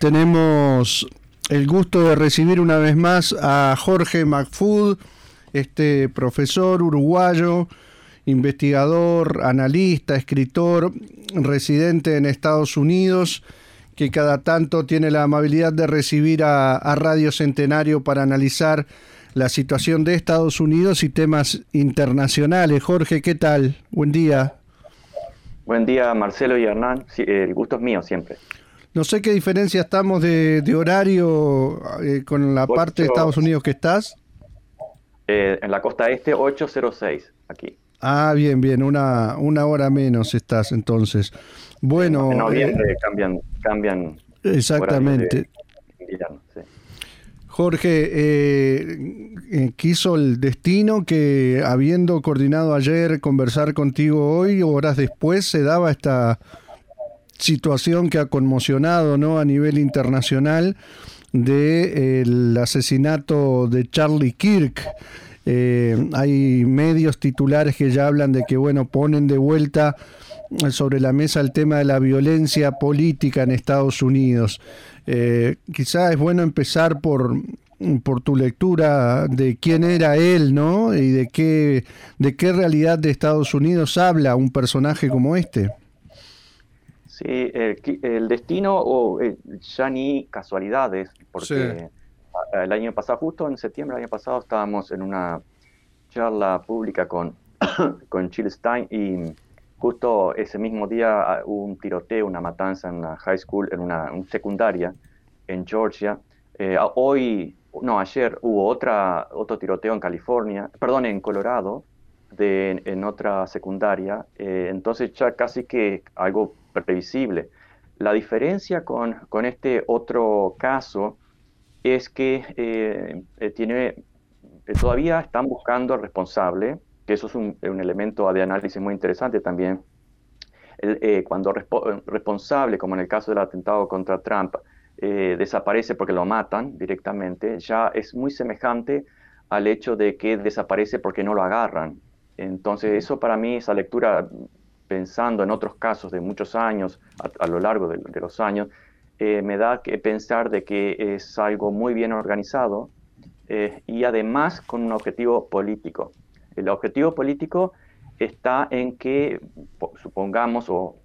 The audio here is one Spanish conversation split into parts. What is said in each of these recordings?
tenemos el gusto de recibir una vez más a Jorge McFood, este profesor uruguayo, investigador, analista, escritor, residente en Estados Unidos, que cada tanto tiene la amabilidad de recibir a, Radio Centenario para analizar la situación de Estados Unidos y temas internacionales. Jorge, ¿qué tal? Buen día. Buen día, Marcelo y Hernán. el gusto es mío siempre. No sé qué diferencia estamos de, horario eh, con la parte de Estados Unidos que estás. Eh, en la costa este, 806, aquí. Ah, bien, bien, una, una hora menos estás entonces. Bueno. En noviembre eh, cambian, cambian. Exactamente. Jorge, quiso el destino que habiendo coordinado ayer conversar contigo hoy, horas después se daba esta situación que ha conmocionado ¿no? a nivel internacional del de, asesinato de Charlie Kirk. Eh, hay medios titulares que ya hablan de que bueno ponen de vuelta sobre la mesa el tema de la violencia política en Estados Unidos. Eh, quizá es bueno empezar por, por tu lectura de quién era él, ¿no? Y de qué, de qué realidad de Estados Unidos habla un personaje como este. Sí, el destino o eh, ya ni casualidades, porque el año pasado, justo en septiembre del año pasado, estábamos en una charla pública con, con Stein y justo ese mismo día ah, hubo un tiroteo, una matanza en una high school, en una, secundaria en Georgia. Eh, hoy, no, ayer hubo otra, otro tiroteo en California, perdón, en Colorado, de, en otra secundaria. Eh, entonces ya casi que algo previsible. La diferencia con, con este otro caso es que eh, eh, tiene, eh, todavía están buscando al responsable, que eso es un, elemento de análisis muy interesante también. cuando responsable, como en el caso del atentado contra Trump, desaparece porque lo matan directamente, ya es muy semejante al hecho de que desaparece porque no lo agarran. Entonces, eso para mí, esa lectura pensando en otros casos de muchos años, a, lo largo de, los años, eh, me da que pensar de que es algo muy bien organizado eh, y además con un objetivo político. El objetivo político está en que, supongamos o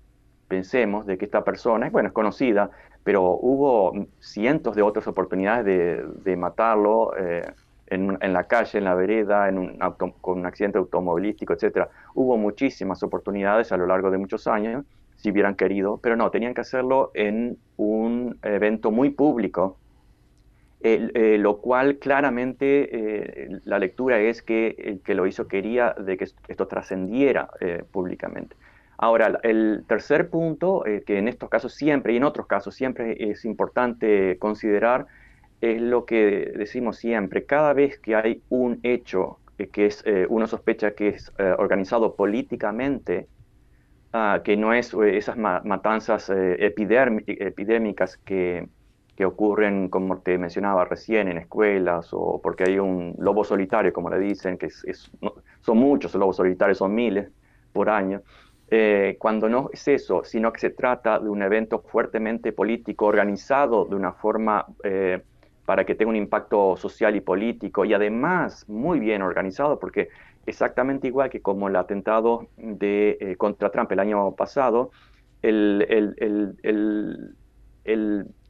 pensemos de que esta persona, bueno, es conocida, pero hubo cientos de otras oportunidades de, matarlo, eh, en, la calle, en la vereda, en un con un accidente automovilístico, etc. Hubo muchísimas oportunidades a lo largo de muchos años, si hubieran querido, pero no, tenían que hacerlo en un evento muy público, eh, lo cual claramente eh, la lectura es que el que lo hizo quería de que esto trascendiera eh, públicamente. Ahora, el tercer punto, que en estos casos siempre y en otros casos siempre es importante considerar, es lo que decimos siempre, cada vez que hay un hecho que es, eh, uno sospecha que es eh, organizado políticamente, ah, que no es eh, esas matanzas epidémicas que, que, ocurren, como te mencionaba recién, en escuelas, o porque hay un lobo solitario, como le dicen, que es, son muchos lobos solitarios, son miles por año. cuando no es eso, sino que se trata de un evento fuertemente político, organizado de una forma para que tenga un impacto social y político y además muy bien organizado porque exactamente igual que como el atentado de, eh, contra Trump el año pasado, el,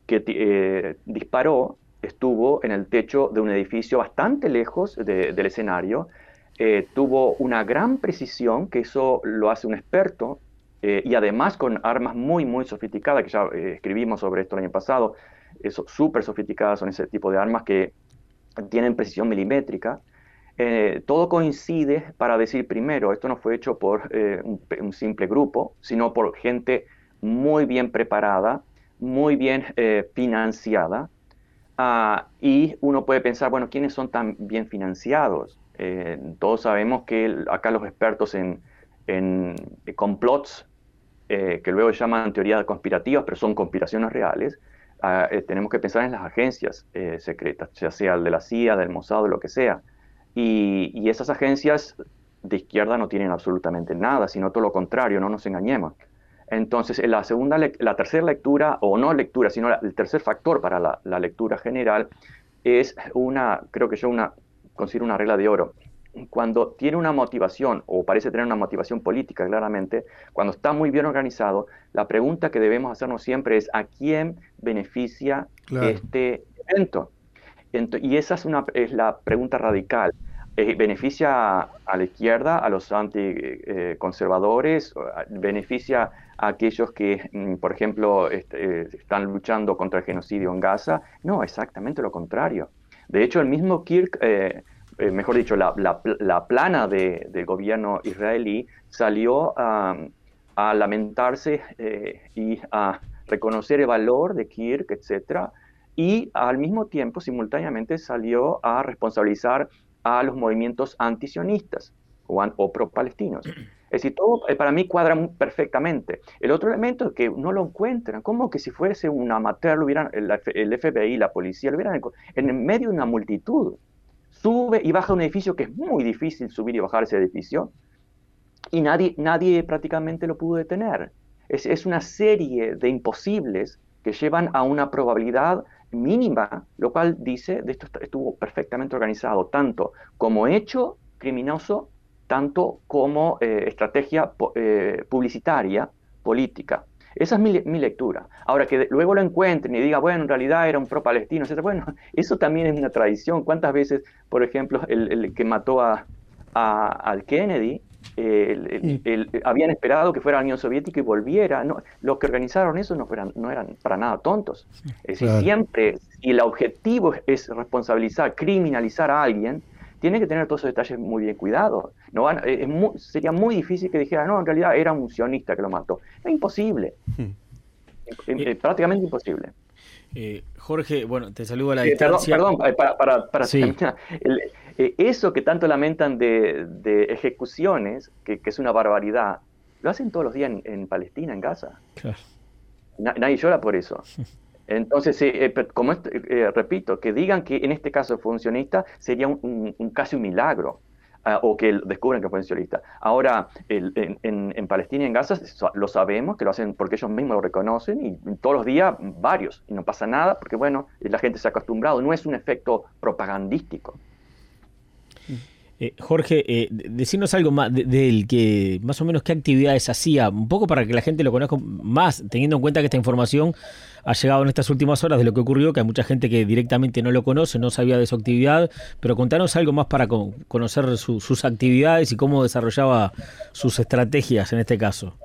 que eh, disparó estuvo en el techo de un edificio bastante lejos del escenario, eh, tuvo una gran precisión, que eso lo hace un experto, y además con armas muy, muy sofisticadas, que ya escribimos sobre esto el año pasado, súper sofisticadas son ese tipo de armas que tienen precisión milimétrica. Eh, todo coincide para decir primero, esto no fue hecho por eh, un, simple grupo, sino por gente muy bien preparada, muy bien eh, financiada. Ah, y uno puede pensar, bueno, ¿quiénes son tan bien financiados? todos sabemos que acá los expertos en, en complots, que luego llaman teorías conspirativas, pero son conspiraciones reales, eh, tenemos que pensar en las agencias eh, secretas, ya sea el de la CIA, del Mossad, lo que sea. Y, esas agencias de izquierda no tienen absolutamente nada, sino todo lo contrario, no nos engañemos. Entonces, la, segunda, la tercera lectura, o no lectura, sino el tercer factor para la, la, lectura general, es una, creo que yo una, considero una regla de oro. Cuando tiene una motivación, o parece tener una motivación política claramente, cuando está muy bien organizado, la pregunta que debemos hacernos siempre es ¿a quién beneficia este evento? y esa es, una, es la pregunta radical. Eh, beneficia a, la izquierda, a los anticonservadores, beneficia a aquellos que, mm, por ejemplo, este, eh, están luchando contra el genocidio en Gaza. No, exactamente lo contrario. De hecho, el mismo Kirk, eh, mejor dicho, la, plana del gobierno israelí salió a lamentarse y a reconocer el valor de Kirk, etcétera, y al mismo tiempo, simultáneamente, salió a responsabilizar a los movimientos antisionistas o, o pro-palestinos. Es decir, todo eh, para mí cuadra perfectamente. El otro elemento es que no lo encuentran, como que si fuese un amateur, lo hubieran, el FBI, la policía, lo hubieran en medio de una multitud. Sube y baja un edificio que es muy difícil subir y bajar ese edificio, y nadie, nadie prácticamente lo pudo detener. Es, es una serie de imposibles que llevan a una probabilidad mínima, lo cual dice, de esto estuvo perfectamente organizado, tanto como hecho criminoso, tanto como eh, estrategia eh, publicitaria, política. Esa es mi, lectura. Ahora, que luego lo encuentren y diga, bueno, en realidad era un pro-palestino, etc. Bueno, eso también es una tradición. ¿Cuántas veces, por ejemplo, el, que mató a, al Kennedy habían esperado que fuera la Unión Soviética y volviera. No, los que organizaron eso no, fueran, no eran para nada tontos. Es decir, siempre, y el objetivo es responsabilizar, criminalizar a alguien, tiene que tener todos esos detalles muy bien cuidados. No sería muy difícil que dijera, no, en realidad era un sionista que lo mató. Es imposible. Hmm. Eh, prácticamente imposible. Eh, Jorge, bueno, te saludo a la distancia. Perdón, eh, para, para, para eh, eso que tanto lamentan de, ejecuciones, que, es una barbaridad, lo hacen todos los días en, Palestina, en Gaza. nadie llora por eso. Entonces, eh, eh, como repito, que digan que en este caso funcionista sería un, casi un milagro. Ah, o que descubran que fue funcionista. Ahora, en, Palestina y en Gaza lo sabemos, que lo hacen porque ellos mismos lo reconocen y todos los días varios, y no pasa nada porque, bueno, la gente se ha acostumbrado, no es un efecto propagandístico. Eh, Jorge, eh, algo más del que más o menos qué actividades hacía, un poco para que la gente lo conozca más, teniendo en cuenta que esta información ha llegado en estas últimas horas de lo que ocurrió, que hay mucha gente que directamente no lo conoce, no sabía de su actividad, pero contanos algo más para conocer sus actividades y cómo desarrollaba sus estrategias en este caso.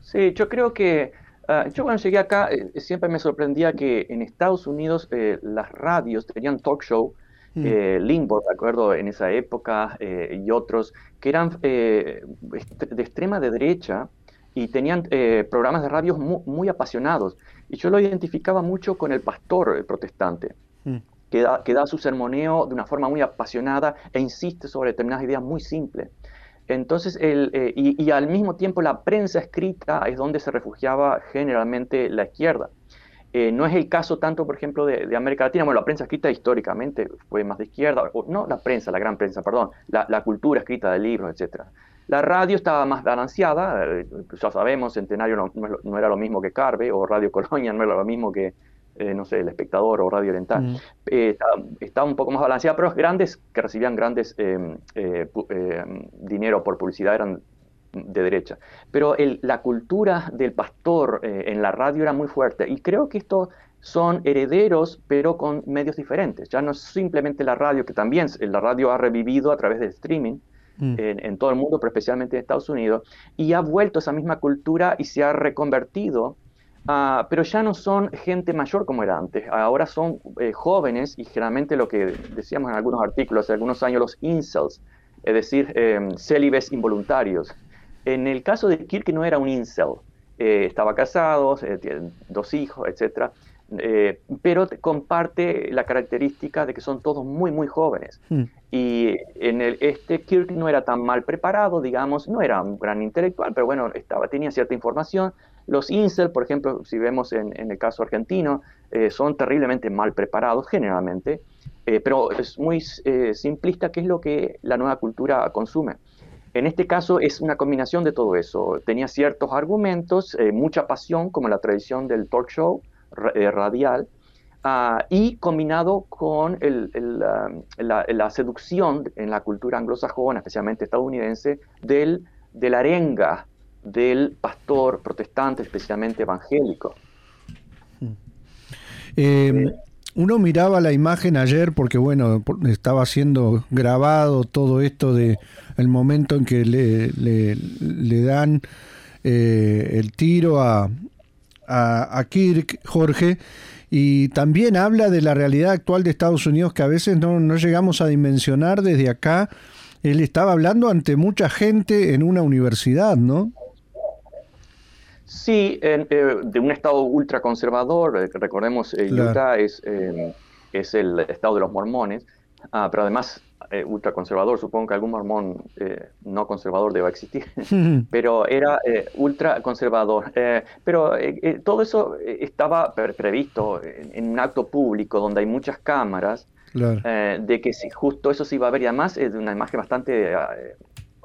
Sí, yo creo que ah, yo cuando llegué acá eh, siempre me sorprendía que en Estados Unidos las radios tenían talk show Mm. Eh, Limbo, de acuerdo, en esa época, eh, y otros, que eran eh, de extrema de derecha y tenían programas de radio muy, apasionados. Y yo lo identificaba mucho con el pastor protestante. Mm. Que da, que da, su sermoneo de una forma muy apasionada e insiste sobre determinadas ideas muy simples. Entonces, el, y, y, al mismo tiempo la prensa escrita es donde se refugiaba generalmente la izquierda. Eh, no es el caso tanto, por ejemplo, de, América Latina. Bueno, la prensa escrita históricamente fue más de izquierda, no la prensa, la gran prensa, perdón, la, cultura escrita de libros, etc. La radio estaba más balanceada, eh, ya sabemos, Centenario no, era lo mismo que Carve, o Radio Colonia no era lo mismo que, eh, no sé, El Espectador o Radio Oriental. Mm. estaba, un poco más balanceada, pero los grandes que recibían grandes dinero por publicidad eran de derecha. Pero la cultura del pastor eh, en la radio era muy fuerte y creo que estos son herederos, pero con medios diferentes. Ya no es simplemente la radio, que también la radio ha revivido a través de streaming mm. en, todo el mundo, pero especialmente en Estados Unidos, y ha vuelto esa misma cultura y se ha reconvertido. Ah, pero ya no son gente mayor como era antes, ahora son eh, jóvenes y generalmente lo que decíamos en algunos artículos hace algunos años, los incels, es decir, eh, célibes involuntarios, en el caso de Kirk no era un incel, eh, estaba casado, eh, tiene dos hijos, etc. Eh, pero comparte la característica de que son todos muy, muy jóvenes. Hmm. Y en el, este Kirk no era tan mal preparado, digamos, no era un gran intelectual, pero bueno, estaba, tenía cierta información. Los incel, por ejemplo, si vemos en, el caso argentino, son terriblemente mal preparados generalmente, pero es muy simplista qué es lo que la nueva cultura consume. En este caso es una combinación de todo eso. Tenía ciertos argumentos, eh, mucha pasión, como la tradición del talk show eh, radial, ah, y combinado con la, seducción en la cultura anglosajona, especialmente estadounidense, del, de la arenga del pastor protestante, especialmente evangélico. Eh, uno miraba la imagen ayer porque bueno estaba siendo grabado todo esto de el momento en que le, le, dan eh, el tiro a, a, Kirk Jorge y también habla de la realidad actual de Estados Unidos que a veces no, no llegamos a dimensionar desde acá. Él estaba hablando ante mucha gente en una universidad no Sí, eh, de un estado ultraconservador, eh, recordemos, eh, Utah es, es el estado de los mormones, ah, pero además ultraconservador, supongo que algún mormón no conservador deba existir, pero era ultraconservador. pero todo eso estaba previsto en, un acto público donde hay muchas cámaras, de que si justo eso se iba a ver. Y además es de una imagen bastante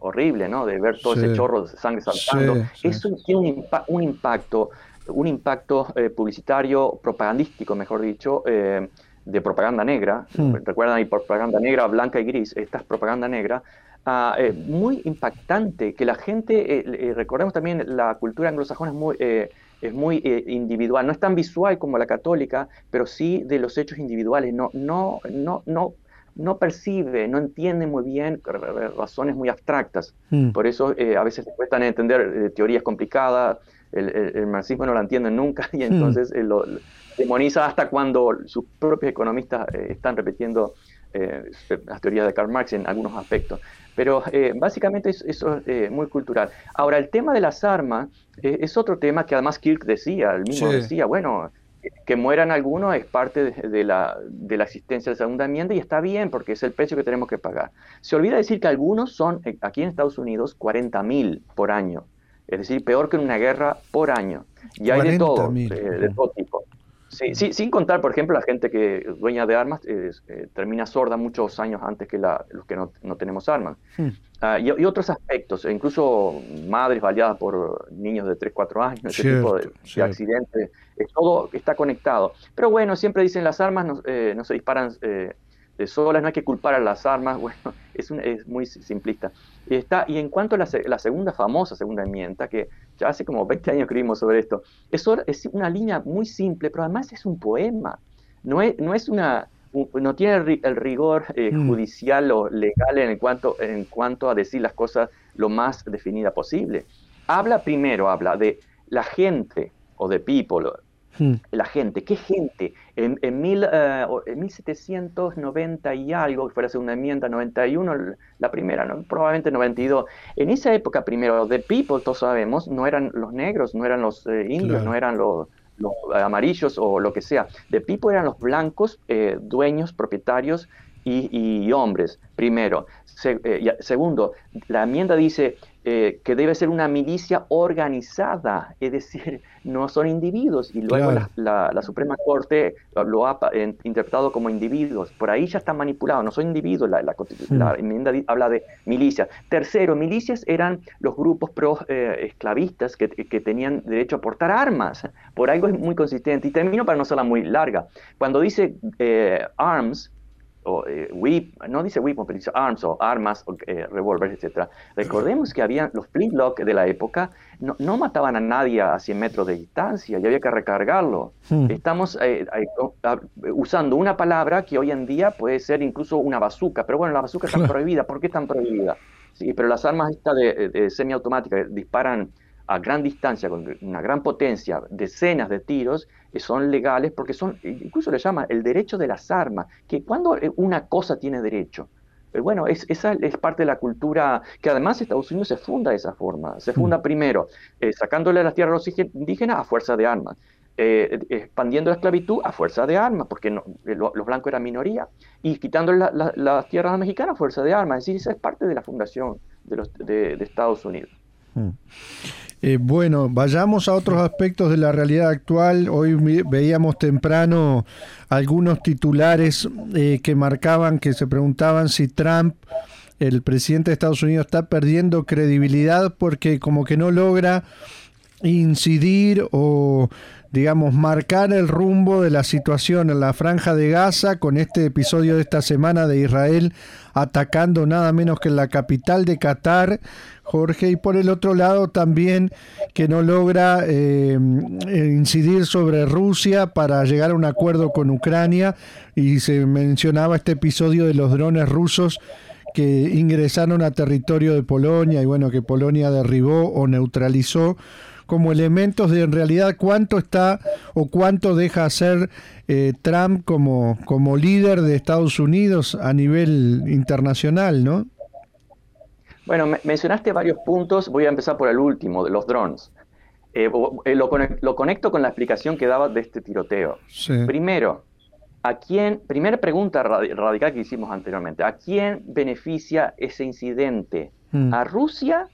horrible, ¿no? De ver todo ese chorro de sangre saltando. Eso tiene un, impacto, un impacto eh, publicitario, propagandístico, mejor dicho, eh, de propaganda negra. Hmm. Recuerdan, hay propaganda negra, blanca y gris. Esta es propaganda negra. Ah, eh, muy impactante, que la gente, recordemos también, la cultura anglosajona es muy, es muy individual, no es tan visual como la católica, pero sí de los hechos individuales, no, no, no, no no percibe, no entiende muy bien razones muy abstractas. Hmm. Por eso eh, a veces cuestan entender eh, teorías complicadas, el, marxismo no la entiende nunca y hmm. entonces eh, lo, demoniza hasta cuando sus propios economistas están repitiendo las teorías de Karl Marx en algunos aspectos. Pero básicamente eso es muy cultural. Ahora, el tema de las armas es otro tema que además Kirk decía, el mismo decía, bueno, que mueran algunos es parte de, la, de, la, existencia de la segunda enmienda y está bien porque es el precio que tenemos que pagar. Se olvida decir que algunos son, eh, aquí en Estados Unidos, 40.000 por año. Es decir, peor que en una guerra por año. Y hay de todo, eh, de todo tipo. Sí, sí, sin contar, por ejemplo, la gente que dueña de armas eh, termina sorda muchos años antes que la, los que no, no tenemos armas. Hmm. Ah, y, otros aspectos, e incluso madres baleadas por niños de 3, 4 años, ese tipo de, accidentes, todo está conectado. Pero bueno, siempre dicen las armas no, eh, no se disparan eh, de solas, no hay que culpar a las armas, bueno, es, es muy simplista. Y, está, y en cuanto a la, la, segunda famosa segunda enmienda, que ya hace como 20 años escribimos sobre esto, eso es una línea muy simple, pero además es un poema, no es, no es una no tiene el rigor eh, mm. judicial o legal en cuanto, en cuanto a decir las cosas lo más definida posible. Habla primero, habla de la gente o de people, mm. la gente. ¿Qué gente? En, en, mil, eh, en 1790 y algo, que fue la segunda enmienda, 91, la primera, ¿no? probablemente 92. En esa época primero, the people, todos sabemos, no eran los negros, no eran los eh, indios, no eran los los amarillos o lo que sea. De Pipo eran los blancos, eh, dueños, propietarios y, hombres, primero. Eh, segundo, la enmienda dice eh, que debe ser una milicia organizada, es decir, no son individuos. Y luego la, Suprema Corte lo ha interpretado como individuos. Por ahí ya está manipulado, no son individuos. La, la enmienda habla de milicias. Tercero, milicias eran los grupos pro esclavistas que, que, tenían derecho a portar armas. Por algo es muy consistente. Y termino para no serla muy larga. Cuando dice arms, o eh, whip, no dice weapon, pero dice arms o armas, o, eh, revólveres, etc. Recordemos que había los flintlock de la época, no, no, mataban a nadie a 100 metros de distancia y había que recargarlo. Hmm. Estamos eh, usando una palabra que hoy en día puede ser incluso una bazooka, pero bueno, la bazooka está prohibida. ¿Por qué están prohibida? Sí, pero las armas estas de, de semiautomáticas disparan a gran distancia, con una gran potencia, decenas de tiros, que son legales porque son, incluso le llama el derecho de las armas, que cuando una cosa tiene derecho, pero bueno, es, esa es parte de la cultura que además Estados Unidos se funda de esa forma. Se funda mm. primero eh, sacándole las tierras a los indígenas a fuerza de armas, eh, expandiendo la esclavitud a fuerza de armas, porque eh, los blancos eran minoría, y quitándole las tierras a mexicanas a fuerza de armas. Es decir, esa es parte de la fundación de, los, de, Estados Unidos. Mm. Eh, bueno, vayamos a otros aspectos de la realidad actual. Hoy veíamos temprano algunos titulares eh, que marcaban, que se preguntaban si Trump el presidente de Estados Unidos está perdiendo credibilidad porque como que no logra incidir o digamos, marcar el rumbo de la situación en la franja de Gaza con este episodio de esta semana de Israel atacando nada menos que la capital de Qatar, Jorge, y por el otro lado también que no logra eh, incidir sobre Rusia para llegar a un acuerdo con Ucrania y se mencionaba este episodio de los drones rusos que ingresaron a territorio de Polonia y bueno, que Polonia derribó o neutralizó como elementos de en realidad cuánto está o cuánto deja hacer eh, Trump como, como líder de Estados Unidos a nivel internacional, ¿no? Bueno, mencionaste varios puntos, voy a empezar por el último, de los drones. Eh, eh, lo, conecto con la explicación que daba de este tiroteo. Primero, ¿a quién, primera pregunta radical que hicimos anteriormente, ¿a quién beneficia ese incidente? Mm. ¿A Rusia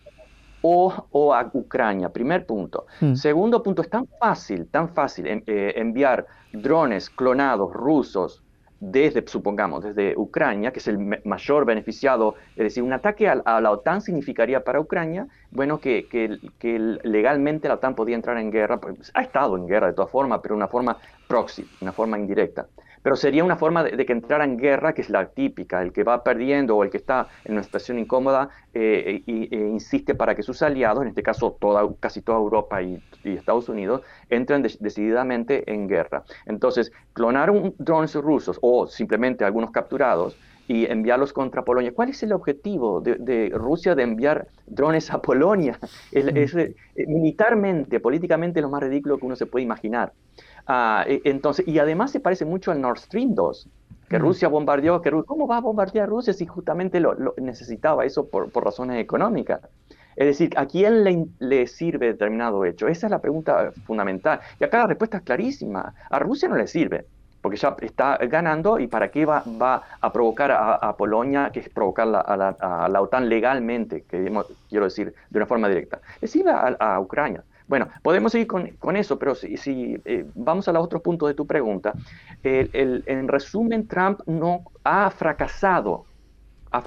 o, a Ucrania, primer punto. Hmm. Segundo punto, es tan fácil, tan fácil eh, enviar drones clonados rusos desde, supongamos, desde Ucrania, que es el mayor beneficiado, es decir, un ataque a, la OTAN significaría para Ucrania, bueno, que, que, legalmente la OTAN podía entrar en guerra, pues, ha estado en guerra de todas formas, pero de una forma proxy, una forma indirecta pero sería una forma de, que entrara en guerra, que es la típica, el que va perdiendo o el que está en una situación incómoda eh, e insiste para que sus aliados, en este caso toda, casi toda Europa y, Estados Unidos, entren decididamente en guerra. Entonces, clonar un, drones rusos o simplemente algunos capturados y enviarlos contra Polonia. ¿Cuál es el objetivo de, Rusia de enviar drones a Polonia? Es, eh, militarmente, políticamente, lo más ridículo que uno se puede imaginar. Ah, e, entonces, y además se parece mucho al Nord Stream 2, que mm. Rusia bombardeó, que ¿cómo va a bombardear Rusia si justamente lo, necesitaba eso por, razones económicas? Es decir, ¿a quién le, sirve determinado hecho? Esa es la pregunta fundamental. Y acá la respuesta es clarísima. A Rusia no le sirve, porque ya está ganando y para qué va, va a provocar a, Polonia, que es provocar a, la, OTAN legalmente, que quiero decir de una forma directa. Le sirve a Ucrania. Bueno, podemos seguir con, eso, pero si, si eh, vamos a los otros puntos de tu pregunta, en resumen, Trump no ha fracasado,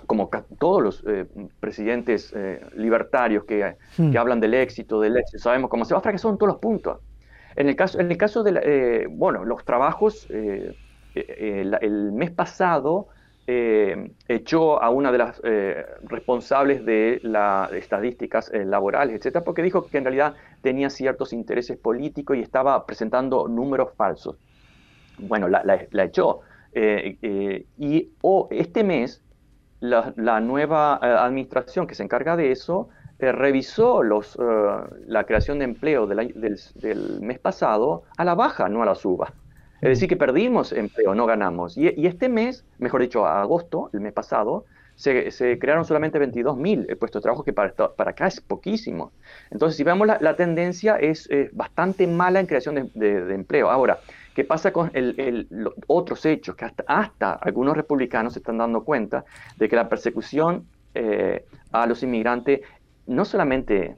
como todos los eh, presidentes eh, libertarios que, hmm. hablan del éxito, del éxito, sabemos cómo se va a fracasar en todos los puntos. En el caso, en el caso de, bueno, los trabajos, el mes pasado eh, echó a una de las eh, responsables de las estadísticas eh, laborales, etcétera, porque dijo que en realidad tenía ciertos intereses políticos y estaba presentando números falsos. Bueno, la, echó. y este mes, la, nueva administración que se encarga de eso revisó la creación de empleo del mes pasado a la baja, no a la suba. Es decir, que perdimos empleo, no ganamos. Y, este mes, mejor dicho, agosto, el mes pasado, se, crearon solamente 22.000 puestos de trabajo, que para, acá es poquísimo. Entonces, si vemos la, tendencia, es bastante mala en creación de, empleo. Ahora, ¿qué pasa con otros hechos? Que hasta, algunos republicanos se están dando cuenta de que la persecución eh, a los inmigrantes no solamente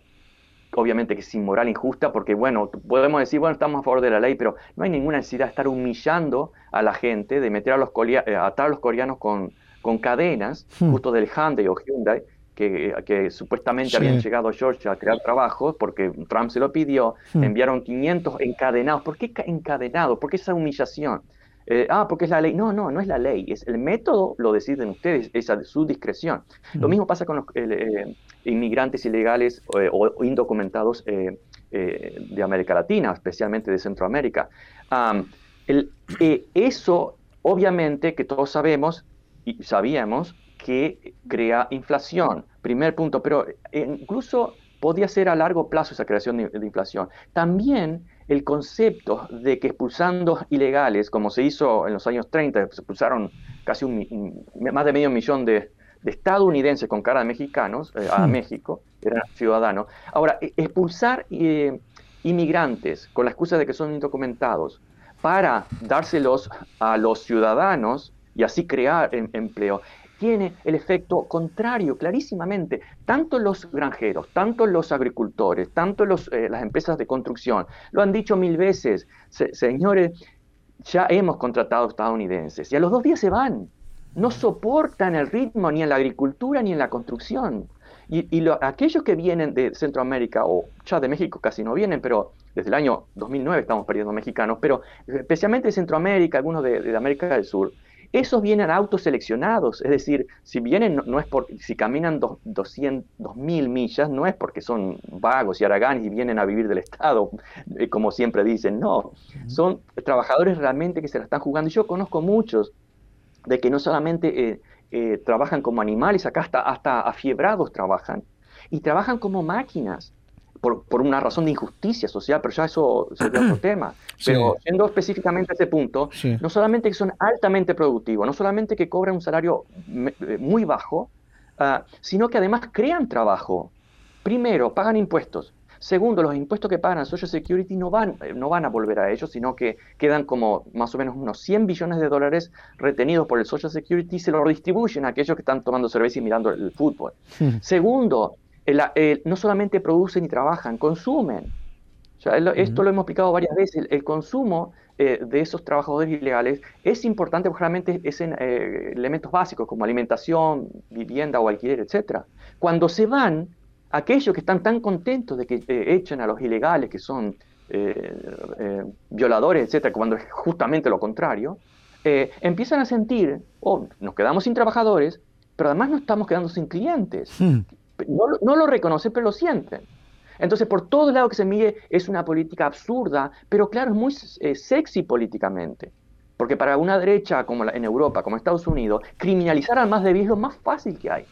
obviamente que es inmoral, injusta, porque bueno, podemos decir, bueno, estamos a favor de la ley, pero no hay ninguna necesidad de estar humillando a la gente, de meter a los eh, atar a los coreanos con, con cadenas, hmm. justo del Hyundai o Hyundai, que, que supuestamente habían llegado a Georgia a crear trabajos, porque Trump se lo pidió, hmm. enviaron 500 encadenados. ¿Por qué encadenados? ¿Por qué esa humillación? Eh, ah, porque es la ley. No, no, no es la ley. Es el método lo deciden ustedes, es a su discreción. Lo mismo pasa con los eh, inmigrantes ilegales eh, o indocumentados de América Latina, especialmente de Centroamérica. eso, obviamente, que todos sabemos y sabíamos que crea inflación. Primer punto, pero incluso podía ser a largo plazo esa creación de, de inflación. También el concepto de que expulsando ilegales, como se hizo en los años 30, se expulsaron casi un, más de medio millón de, estadounidenses con cara de mexicanos eh, a hmm. México, eran ciudadanos. Ahora, e, expulsar eh, inmigrantes con la excusa de que son indocumentados para dárselos a los ciudadanos y así crear em, empleo, tiene el efecto contrario clarísimamente. Tanto los granjeros, tanto los agricultores, tanto los, eh, las empresas de construcción, lo han dicho mil veces, señores, ya hemos contratado estadounidenses y a los dos días se van. no soportan el ritmo ni en la agricultura ni en la construcción. Y, aquellos que vienen de Centroamérica, o ya de México casi no vienen, pero desde el año 2009 estamos perdiendo mexicanos, pero especialmente de Centroamérica, algunos de, América del Sur, esos vienen autoseleccionados, es decir, si vienen, no, es por, si caminan dos, 200, mil millas, no es porque son vagos y araganes y vienen a vivir del Estado, eh, como siempre dicen, no, son trabajadores realmente que se la están jugando. Yo conozco muchos de que no solamente eh, eh, trabajan como animales, acá hasta, hasta afiebrados trabajan, y trabajan como máquinas. Por, por, una razón de injusticia social, pero ya eso sería otro tema. Pero yendo específicamente a ese punto, no solamente que son altamente productivos, no solamente que cobran un salario eh, muy bajo, ah, sino que además crean trabajo. Primero, pagan impuestos. Segundo, los impuestos que pagan a Social Security no van, eh, no van a volver a ellos, sino que quedan como más o menos unos 100 billones de dólares retenidos por el Social Security y se lo redistribuyen a aquellos que están tomando cerveza y mirando el fútbol. Hmm. Segundo, no solamente producen y trabajan, consumen. esto lo hemos explicado varias veces. El, consumo eh, de esos trabajadores ilegales es importante porque realmente es en eh, elementos básicos como alimentación, vivienda o alquiler, etc. Cuando se van, aquellos que están tan contentos de que eh, echen a los ilegales, que son eh, violadores, etcétera, cuando es justamente lo contrario, empiezan a sentir, oh, nos quedamos sin trabajadores, pero además nos estamos quedando sin clientes. Hmm. No, lo reconocen, pero lo sienten. Entonces, por todo lado que se mire, es una política absurda, pero claro, es muy sexy políticamente. Porque para una derecha como en Europa, como Estados Unidos, criminalizar al más débil es lo más fácil que hay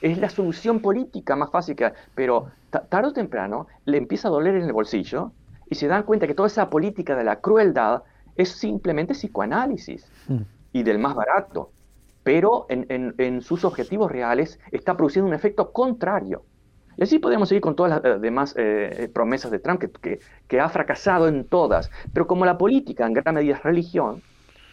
es la solución política más fácil que hay. Pero tarde o temprano le empieza a doler en el bolsillo y se dan cuenta que toda esa política de la crueldad es simplemente psicoanálisis hmm. y del más barato. Pero en, sus objetivos reales está produciendo un efecto contrario. Y así podemos seguir con todas las eh, demás eh, promesas de Trump, que, que, ha fracasado en todas. Pero como la política en gran medida es religión,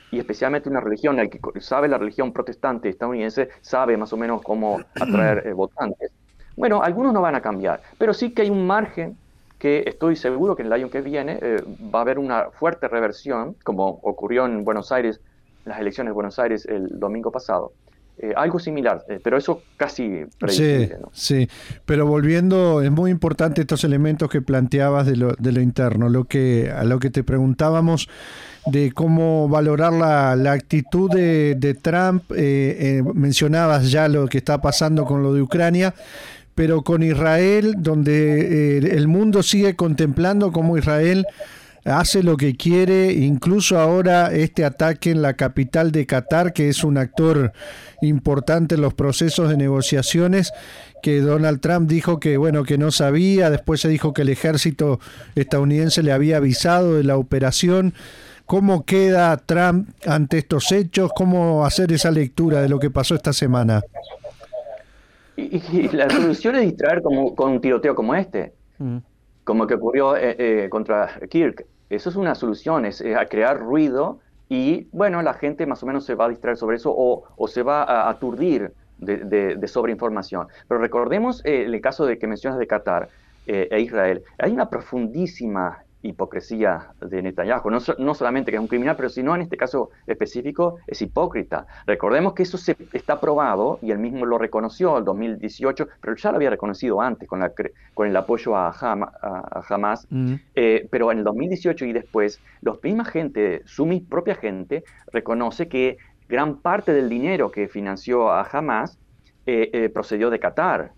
y especialmente una religión, el que sabe la religión protestante estadounidense, sabe más o menos cómo atraer eh, votantes. Bueno, algunos no van a cambiar, pero sí que hay un margen que estoy seguro que en el año que viene eh, va a haber una fuerte reversión, como ocurrió en Buenos Aires, en las elecciones de Buenos Aires el domingo pasado. Eh, algo similar, pero eso casi Sí, sí, pero volviendo, es muy importante estos elementos que planteabas de lo, de lo interno, lo que, a lo que te preguntábamos de cómo valorar la, la actitud de, de Trump. Eh, eh, mencionabas ya lo que está pasando con lo de Ucrania, pero con Israel, donde eh, el mundo sigue contemplando cómo Israel hace lo que quiere, incluso ahora este ataque en la capital de Qatar, que es un actor importante en los procesos de negociaciones, que Donald Trump dijo que bueno que no sabía, después se dijo que el ejército estadounidense le había avisado de la operación. ¿Cómo queda Trump ante estos hechos? ¿Cómo hacer esa lectura de lo que pasó esta semana? Y, la solución es distraer como, con un tiroteo como este, mm. como que ocurrió eh, eh, contra Kirk. Eso es una solución, es, a crear ruido y bueno, la gente más o menos se va a distraer sobre eso o, se va a aturdir de, sobreinformación. Pero recordemos eh, el caso de que mencionas de Qatar e Israel. Hay una profundísima hipocresía de Netanyahu. No, no, solamente que es un criminal, pero sino en este caso específico es hipócrita. Recordemos que eso se, está probado y él mismo lo reconoció en 2018, pero ya lo había reconocido antes con, la, con el apoyo a, Hamas. Mm. Eh, pero en el 2018 y después, los misma gente, su propia gente, reconoce que gran parte del dinero que financió a Hamas eh, eh, procedió de Qatar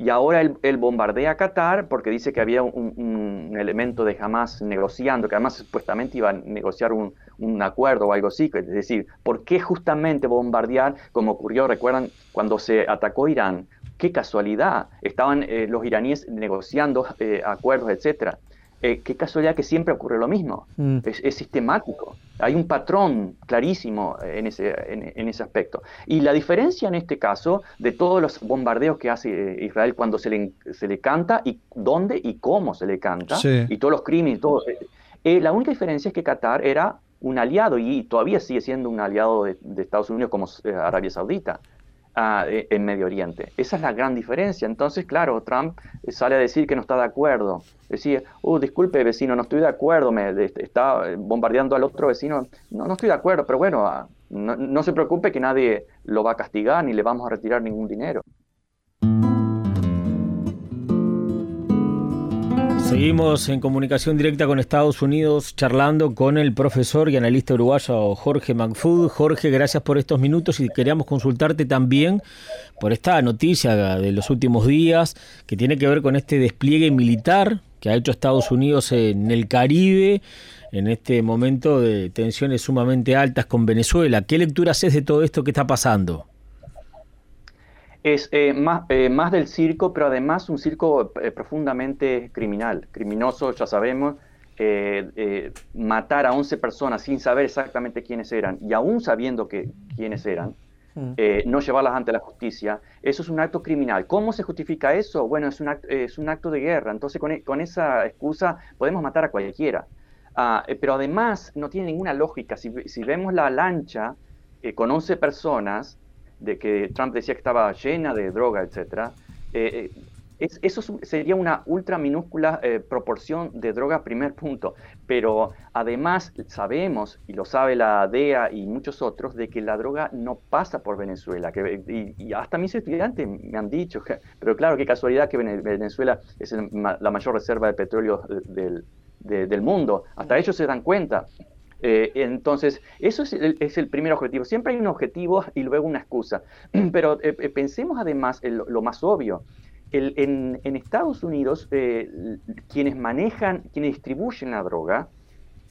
y ahora él, bombardea a Qatar porque dice que había un, elemento de Hamas negociando, que además supuestamente iba a negociar un, acuerdo o algo así. Es decir, ¿por qué justamente bombardear como ocurrió, recuerdan, cuando se atacó Irán? Qué casualidad, estaban eh, los iraníes negociando eh, acuerdos, etcétera. Eh, qué casualidad que siempre ocurre lo mismo. Mm. Es, sistemático. Hay un patrón clarísimo en ese, en, ese aspecto. Y la diferencia en este caso de todos los bombardeos que hace eh, Israel cuando se le, se le canta y dónde y cómo se le canta, y todos los crímenes, todo, eh, la única diferencia es que Qatar era un aliado y todavía sigue siendo un aliado de, Estados Unidos como Arabia Saudita. E, en Medio Oriente. Esa es la gran diferencia. Entonces, claro, Trump sale a decir que no está de acuerdo. Decía, uh, disculpe vecino, no estoy de acuerdo, me está bombardeando al otro vecino. No, no estoy de acuerdo, pero bueno, ah, no, no se preocupe que nadie lo va a castigar ni le vamos a retirar ningún dinero. Seguimos en comunicación directa con Estados Unidos, charlando con el profesor y analista uruguayo Jorge McFood. Jorge, gracias por estos minutos y queríamos consultarte también por esta noticia de los últimos días que tiene que ver con este despliegue militar que ha hecho Estados Unidos en el Caribe en este momento de tensiones sumamente altas con Venezuela. ¿Qué lectura haces de todo esto que está pasando? Es eh, más, eh, más del circo, pero además un circo eh, profundamente criminal, criminoso, ya sabemos, matar a 11 personas sin saber exactamente quiénes eran y aún sabiendo que, quiénes eran, mm. no llevarlas ante la justicia, eso es un acto criminal. ¿Cómo se justifica eso? Bueno, es un acto, es un acto de guerra, entonces con, e, con esa excusa podemos matar a cualquiera. Ah, pero además no tiene ninguna lógica. Si, si vemos la lancha con 11 personas, de que Trump decía que estaba llena de droga, etc., eh, eh, eso sería una ultra minúscula eh, proporción de droga, primer punto. Pero además sabemos, y lo sabe la DEA y muchos otros, de que la droga no pasa por Venezuela. Que, y, hasta mis estudiantes me han dicho, pero claro, qué casualidad que Venezuela es la mayor reserva de petróleo del, del mundo. Hasta ellos se dan cuenta. Eh, entonces, eso es el, primer objetivo. Siempre hay un objetivo y luego una excusa. Pero eh, eh, pensemos además en lo, más obvio. en, Estados Unidos, quienes manejan, quienes distribuyen la droga,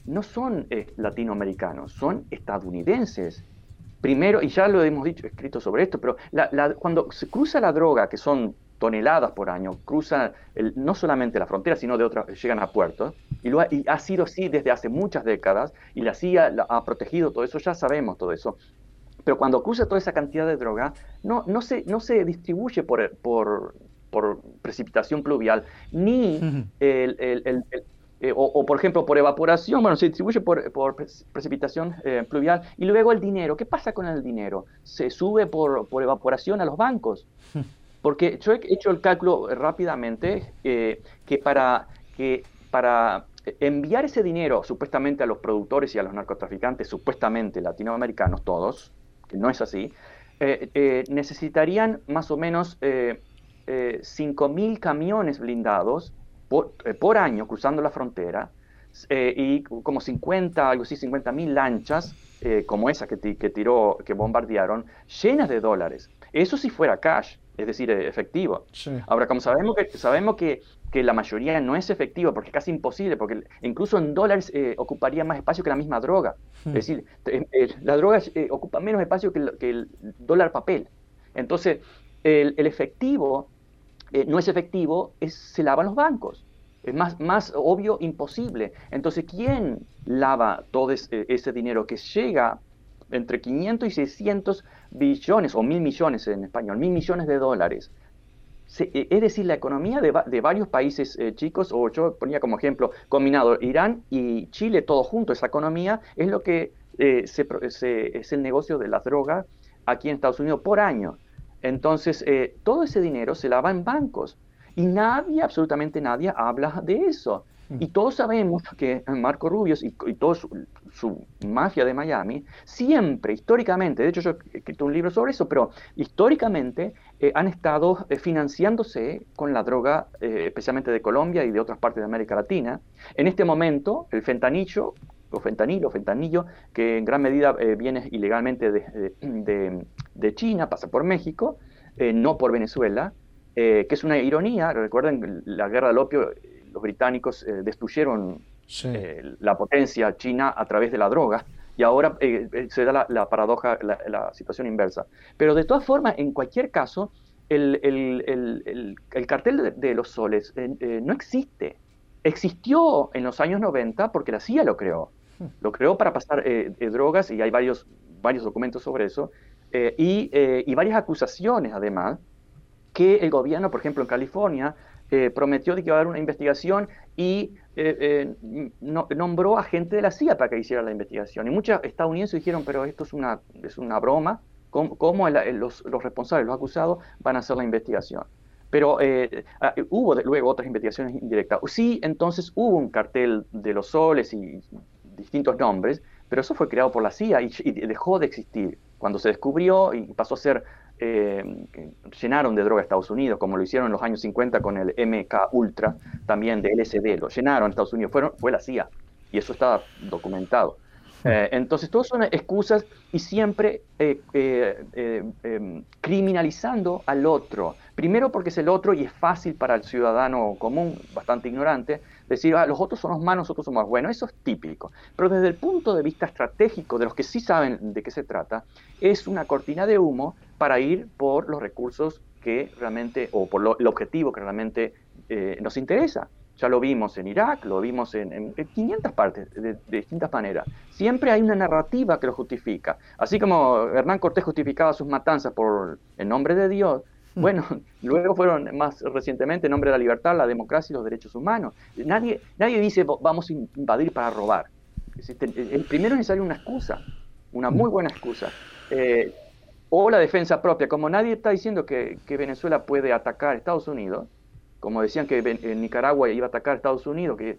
no son latinoamericanos, son estadounidenses. Primero, y ya lo hemos dicho, escrito sobre esto, pero cuando se cruza la droga, que son toneladas por año, cruzan no solamente la frontera, sino de otras, llegan a puertos, y, lo ha, y ha sido así desde hace muchas décadas, y la CIA ha protegido todo eso, ya sabemos todo eso. Pero cuando cruza toda esa cantidad de droga, no, no, se, no se distribuye por, por, por precipitación pluvial, ni el, el, eh, o, por ejemplo por evaporación, bueno, se distribuye por, por precipitación eh, pluvial y luego el dinero. ¿Qué pasa con el dinero? Se sube por, por evaporación a los bancos. Porque yo he hecho el cálculo rápidamente eh, que, para, que para enviar ese dinero supuestamente a los productores y a los narcotraficantes, supuestamente latinoamericanos todos, que no es así, eh, eh, necesitarían más o menos eh, 5.000 camiones blindados por, año cruzando la frontera y como 50, algo así, 50.000 lanchas como esa que, que tiró, que bombardearon, llenas de dólares. Eso si fuera cash es decir, eh, efectivo. Ahora, como sabemos que sabemos que, que, la mayoría no es efectivo, porque es casi imposible, porque incluso en dólares eh, ocuparía más espacio que la misma droga. Es hmm. decir, eh, la droga ocupa menos espacio que el, que el, dólar papel. Entonces, el, el efectivo no es efectivo, es, se lavan los bancos. Es más, más obvio, imposible. Entonces, ¿quién lava todo ese dinero que llega entre 500 y 600 billones, o mil millones en español, mil millones de dólares. E, es decir, la economía de, varios países eh, chicos, o yo ponía como ejemplo, combinado Irán y Chile, todo junto, esa economía es lo que eh, es el negocio de las drogas aquí en Estados Unidos por año. Entonces, eh, todo ese dinero se lava en bancos y nadie, absolutamente nadie, habla de eso. Y todos sabemos que Marco Rubio y, y toda su, mafia de Miami, siempre, históricamente, de hecho yo he escrito un libro sobre eso, pero históricamente eh, han estado eh, financiándose con la droga, eh, especialmente de Colombia y de otras partes de América Latina. En este momento, el fentanillo, o fentanilo, fentanillo, que en gran medida viene ilegalmente de, de, China, pasa por México, no por Venezuela, que es una ironía, recuerden la guerra del opio los británicos eh, destruyeron eh, la potencia china a través de la droga y ahora eh, se da la, paradoja, la, situación inversa. Pero de todas formas, en cualquier caso, el, cartel de, los soles no existe. Existió en los años 90 porque la CIA lo creó. Hmm. Lo creó para pasar drogas y hay varios, varios documentos sobre eso. y, y varias acusaciones, además, que el gobierno, por ejemplo, en California, eh, prometió que iba a haber una investigación y eh, eh, nombró a gente de la CIA para que hiciera la investigación. Y muchos estadounidenses dijeron, pero esto es una, es una broma, cómo, los, responsables, los acusados van a hacer la investigación. Pero eh, ah, hubo luego otras investigaciones indirectas. Sí, entonces hubo un cartel de los soles y distintos nombres, pero eso fue creado por la CIA y, dejó de existir. Cuando se descubrió y pasó a ser, eh, llenaron de droga a Estados Unidos, como lo hicieron en los años 50 con el MK Ultra, también de LSD, lo llenaron a Estados Unidos, fueron, fue la CIA y eso está documentado. Eh, entonces, todas son excusas y siempre eh, criminalizando al otro. Primero porque es el otro y es fácil para el ciudadano común, bastante ignorante, decir, ah, los otros son los malos, nosotros somos buenos, eso es típico. Pero desde el punto de vista estratégico de los que sí saben de qué se trata, es una cortina de humo para ir por los recursos que realmente, o por el objetivo que realmente eh, nos interesa. Ya lo vimos en Irak, lo vimos en, 500 partes, de, distintas maneras. Siempre hay una narrativa que lo justifica. Así como Hernán Cortés justificaba sus matanzas por el nombre de Dios. Bueno, luego fueron más recientemente en nombre de la libertad, la democracia y los derechos humanos. Nadie, nadie dice vamos a invadir para robar. El primero es necesario una excusa, una muy mm. buena excusa. Eh, o la defensa propia. Como nadie está diciendo que, Venezuela puede atacar a Estados Unidos, como decían que en Nicaragua iba a atacar a Estados Unidos, que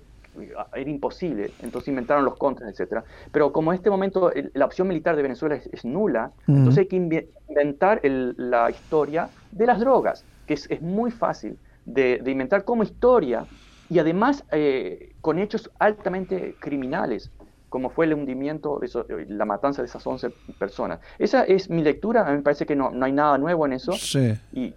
era imposible, entonces inventaron los contras, etcétera. Pero como en este momento la opción militar de Venezuela es, nula, entonces hay que inventar la historia de las drogas, que es, muy fácil de, inventar como historia y además eh, con hechos altamente criminales, como fue el hundimiento, de la matanza de esas 11 personas. Esa es mi lectura, a mí me parece que no, hay nada nuevo en eso y,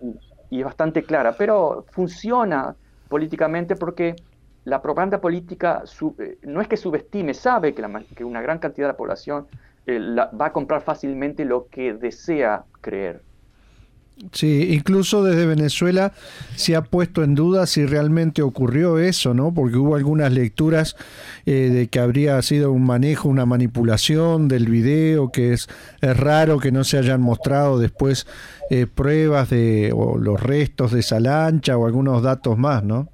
y es bastante clara, pero funciona políticamente porque la propaganda política eh, no es que subestime, sabe que, una gran cantidad de la población eh, va a comprar fácilmente lo que desea creer. Sí, incluso desde Venezuela se ha puesto en duda si realmente ocurrió eso, ¿no? Porque hubo algunas lecturas eh, de que habría sido un manejo, una manipulación del video, que es, es raro que no se hayan mostrado después pruebas de o los restos de esa lancha o algunos datos más, ¿no?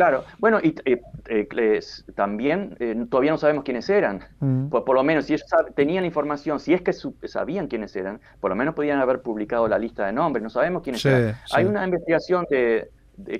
Claro, bueno, y eh, también eh, todavía no sabemos quiénes eran. Mm. Pues por lo menos, si ellos tenían información, si es que sabían quiénes eran, por lo menos podían haber publicado la lista de nombres, no sabemos quiénes eran. Hay una investigación de,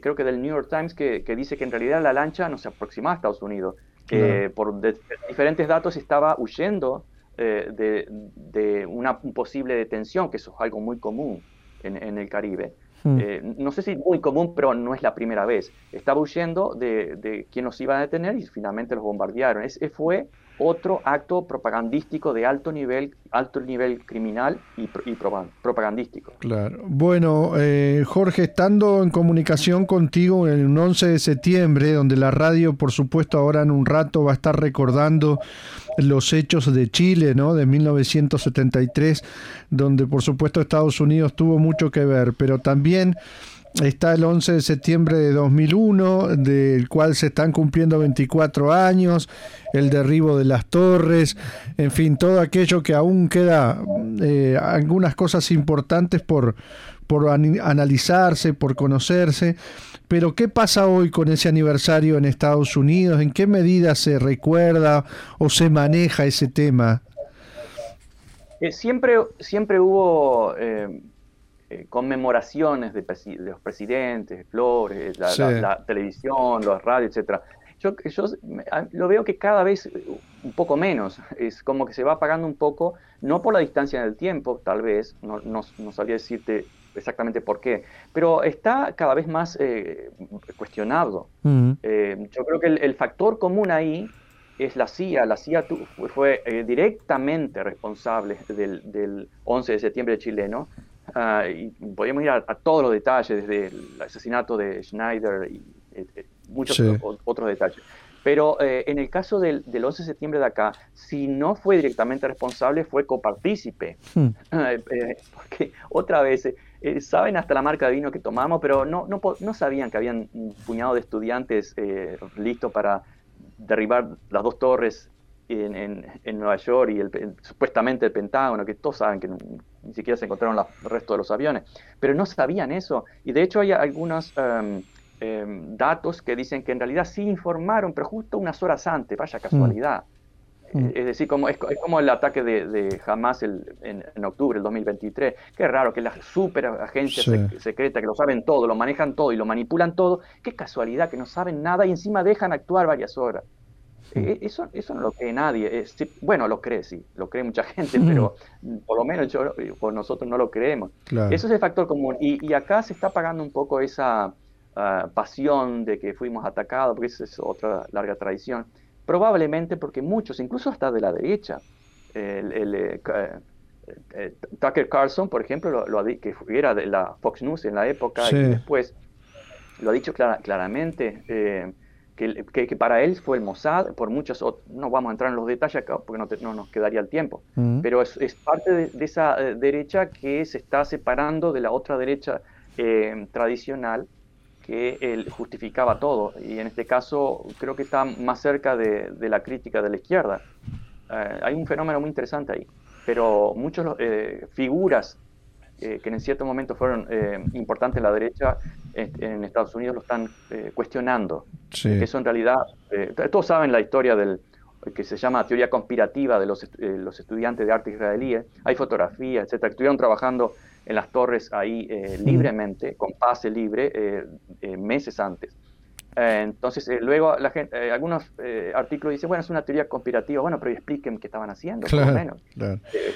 creo que del New York Times, que, dice que en realidad la lancha no se aproximaba a Estados Unidos, que por diferentes datos estaba huyendo eh, de, una posible detención, que eso es algo muy común en el Caribe. Hmm. Eh, no sé si muy común, pero no es la primera vez. Estaba huyendo de, de quien los iba a detener y finalmente los bombardearon. Ese fue otro acto propagandístico de alto nivel, alto nivel criminal y, propagandístico. Claro. Bueno, eh, Jorge, estando en comunicación contigo en un 11 de septiembre, donde la radio, por supuesto, ahora en un rato va a estar recordando los hechos de Chile, ¿no? De 1973, donde por supuesto Estados Unidos tuvo mucho que ver, pero también está el 11 de septiembre de 2001, del cual se están cumpliendo 24 años, el derribo de las torres, en fin, todo aquello que aún queda, eh, algunas cosas importantes por, por analizarse, por conocerse. Pero ¿qué pasa hoy con ese aniversario en Estados Unidos? ¿En qué medida se recuerda o se maneja ese tema? Eh, siempre, siempre hubo eh, eh, conmemoraciones de, los presidentes, flores, la, televisión, los radios, etcétera. Yo, yo lo veo que cada vez un poco menos, es como que se va apagando un poco, no por la distancia en el tiempo, tal vez, no, no, no sabría decirte exactamente por qué, pero está cada vez más eh, cuestionado. Eh, yo creo que el, factor común ahí es la CIA. La CIA fue, eh, directamente responsable del, del, 11 de septiembre chileno. Ah, y podemos ir a, todos los detalles, desde el asesinato de Schneider y muchos otros detalles. Pero en el caso del, del, 11 de septiembre de acá, si no fue directamente responsable, fue copartícipe. Hmm. porque otra vez, eh, saben hasta la marca de vino que tomamos, pero no, no, no sabían que habían un puñado de estudiantes eh, listos para derribar las dos torres en, en, Nueva York y el, supuestamente el Pentágono, que todos saben que ni siquiera se encontraron los restos de los aviones, pero no sabían eso. Y de hecho hay algunos em, datos que dicen que en realidad sí informaron, pero justo unas horas antes, vaya casualidad. Mm. Es decir, como, es, como el ataque de, de Hamas el, en, octubre del 2023. Qué raro que la super agencia secreta que lo saben todo, lo manejan todo y lo manipulan todo. Qué casualidad que no saben nada y encima dejan actuar varias horas. Eh, eso, eso no lo cree nadie. bueno, lo cree, sí, lo cree mucha gente, mm. pero por lo menos yo, nosotros no lo creemos. Eso es el factor común. Y, y, acá se está pagando un poco esa ah, pasión de que fuimos atacados, porque esa es otra larga tradición Probablemente porque muchos, incluso hasta de la derecha, el, eh, eh, Tucker Carlson, por ejemplo, lo, que era de la Fox News en la época y después, lo ha dicho claramente, eh, que, para él fue el Mossad, por muchos no vamos a entrar en los detalles acá porque no, nos quedaría el tiempo, mm. pero es, parte de, esa derecha que se está separando de la otra derecha tradicional que él justificaba todo. Y en este caso creo que está más cerca de, la crítica de la izquierda. Eh, hay un fenómeno muy interesante ahí. Pero muchas eh, figuras eh, que en cierto momento fueron importantes en la derecha en, Estados Unidos lo están cuestionando. Eso en realidad, todos saben la historia del que se llama teoría conspirativa de los, los estudiantes de arte israelíes. Hay fotografías, etcétera, estuvieron trabajando en las torres ahí eh, libremente, con pase libre, eh, eh, meses antes. entonces, luego la gente, algunos artículos dicen, bueno, es una teoría conspirativa, bueno, pero expliquen qué estaban haciendo, por lo menos.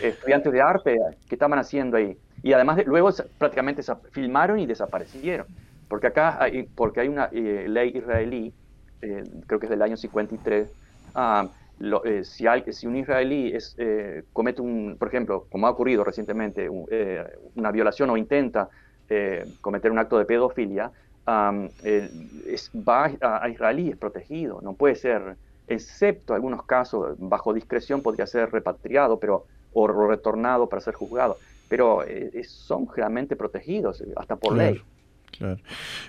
estudiantes de arte, ¿qué estaban haciendo ahí? Y además, luego prácticamente filmaron y desaparecieron. Porque acá hay, porque hay una ley israelí, creo que es del año 53, ah, eh, si, si, un israelí es, eh, comete un, por ejemplo, como ha ocurrido recientemente, eh, una violación o intenta cometer un acto de pedofilia, es, va a, israelí, es protegido, no puede ser, excepto algunos casos, bajo discreción podría ser repatriado pero, o retornado para ser juzgado, pero son generalmente protegidos, hasta por ley.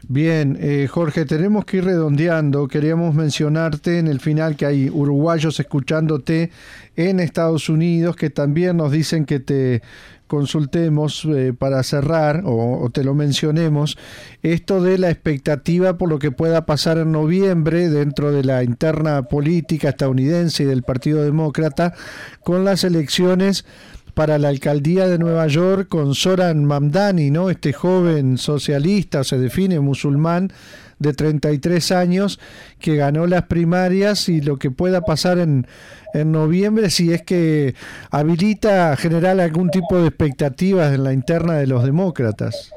Bien, eh, Jorge, tenemos que ir redondeando. Queríamos mencionarte en el final que hay uruguayos escuchándote en Estados Unidos que también nos dicen que te consultemos eh, para cerrar o, te lo mencionemos esto de la expectativa por lo que pueda pasar en noviembre dentro de la interna política estadounidense y del Partido Demócrata con las elecciones para la alcaldía de Nueva York con Soran Mamdani, ¿no? Este joven socialista, se define musulmán de 33 años que ganó las primarias y lo que pueda pasar en, en noviembre si es que habilita generar algún tipo de expectativas en la interna de los demócratas.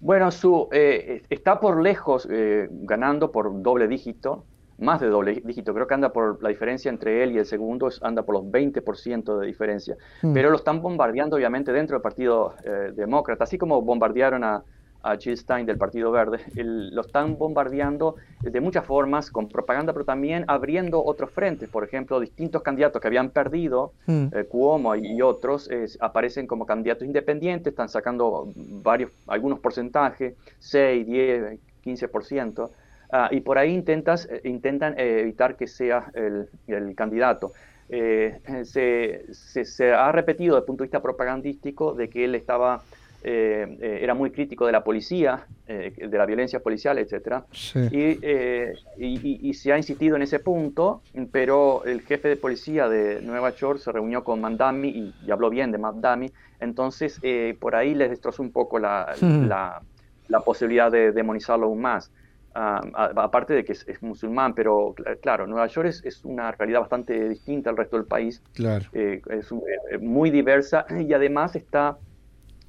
Bueno, su, eh, está por lejos eh, ganando por doble dígito, más de doble dígito. Creo que anda por la diferencia entre él y el segundo, anda por los 20% de diferencia. Hmm. Pero lo están bombardeando, obviamente, dentro del Partido eh, Demócrata, así como bombardearon a, a Jill Stein del Partido Verde. lo están bombardeando de muchas formas, con propaganda, pero también abriendo otros frentes. Por ejemplo, distintos candidatos que habían perdido, hmm. eh, Cuomo y otros, aparecen como candidatos independientes, están sacando varios, algunos porcentajes, 6, 10, 15%. Ah, y por ahí intentas, eh, intentan eh, evitar que sea el, candidato. Eh, se, se, ha repetido desde el punto de vista propagandístico de que él estaba, era muy crítico de la policía, de la violencia policial, etc. Y, y, se ha insistido en ese punto, pero el jefe de policía de Nueva York se reunió con Mandami y, habló bien de Mandami, entonces por ahí les destrozó un poco la, hmm. la, la posibilidad de demonizarlo aún más aparte de que es, musulmán, pero claro, Nueva York es, una realidad bastante distinta al resto del país. Claro. Eh, es eh, muy diversa y además está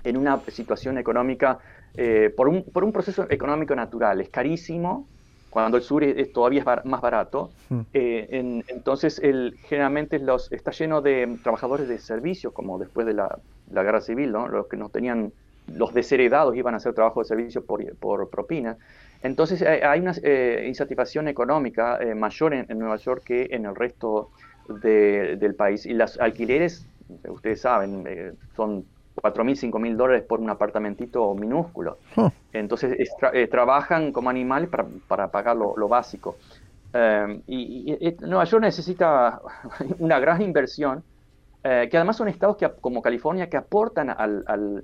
en una situación económica eh, por, un, por un proceso económico natural. Es carísimo, cuando el sur es, todavía es más barato. Hmm. entonces, el, generalmente los, está lleno de trabajadores de servicios, como después de la, la guerra civil, ¿no? los que no tenían, los desheredados iban a hacer trabajo de servicio por, por propina. Entonces hay una eh, insatisfacción económica eh, mayor en, Nueva York que en el resto del país. Y los alquileres, ustedes saben, eh, son 4.000, 5.000 dólares por un apartamentito minúsculo. Entonces trabajan como animales para, pagar lo, básico. Y, Nueva York necesita una gran inversión, que además son estados que, como California que aportan al al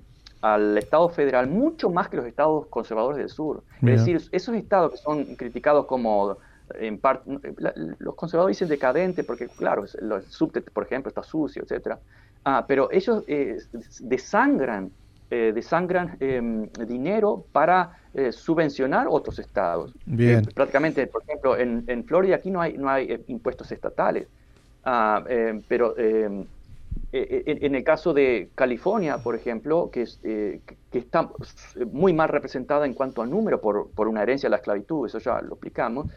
Estado federal mucho más que los estados conservadores del sur. Es decir, esos estados que son criticados como en parte, los conservadores dicen decadente porque, claro, el subte, por ejemplo, está sucio, etc. Ah, pero ellos eh, desangran, eh, desangran em, dinero para eh, subvencionar otros estados. Bien. prácticamente, por ejemplo, en, en, Florida aquí no hay, no hay impuestos estatales, ah, em, pero em, eh, eh, en el caso de California, por ejemplo, que, eh, que, está muy mal representada en cuanto a número por, una herencia de la esclavitud, eso ya lo explicamos,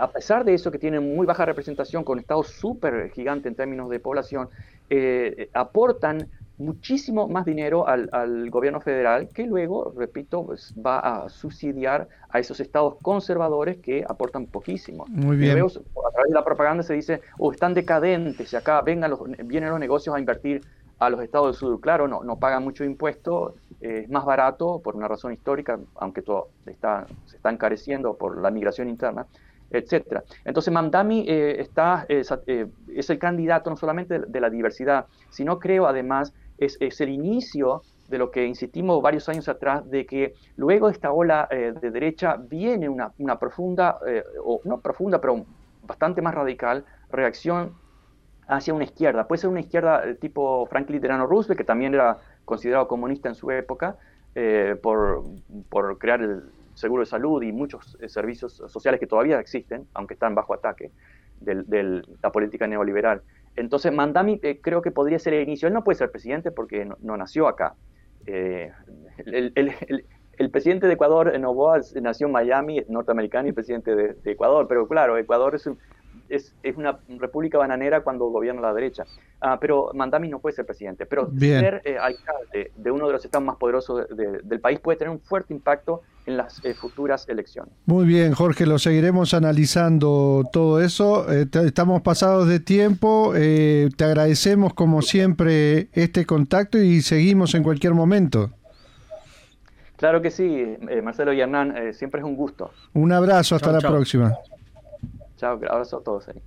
a pesar de eso que tiene muy baja representación con estados súper gigantes en términos de población, aportan muchísimo más dinero al, gobierno federal que luego, repito, pues, va a subsidiar a esos estados conservadores que aportan poquísimo. Muy bien. a través de la propaganda se dice, oh, están decadentes, y acá vengan los, vienen los negocios a invertir a los estados del sur. Claro, no, no pagan mucho impuesto, es más barato por una razón histórica, aunque todo está, se está encareciendo por la migración interna etcétera. Entonces, Mamdami eh, está, eh, es el candidato no solamente de, la diversidad, sino creo además es, el inicio de lo que insistimos varios años atrás, de que luego de esta ola eh, de derecha viene una, profunda, eh, o no profunda, pero bastante más radical, reacción hacia una izquierda. Puede ser una izquierda eh, tipo Franklin Delano Roosevelt, que también era considerado comunista en su época, por, por, crear el seguro de salud y muchos servicios sociales que todavía existen, aunque están bajo ataque de la política neoliberal. Entonces, Mandami eh, creo que podría ser el inicio. Él no puede ser presidente porque no, nació acá. Eh, el, presidente de Ecuador, Novoa, nació en Miami, norteamericano y presidente de, Ecuador, pero claro, Ecuador es, es, una república bananera cuando gobierna la derecha. Ah, pero Mandami no puede ser presidente. Pero ser eh, alcalde de uno de los estados más poderosos del país puede tener un fuerte impacto en las eh, futuras elecciones. Muy bien, Jorge, lo seguiremos analizando todo eso. Eh, estamos pasados de tiempo. te agradecemos como siempre este contacto y seguimos en cualquier momento. Claro que sí, Marcelo y Hernán, siempre es un gusto. Un abrazo, hasta la próxima. Chao, abrazo a todos ahí.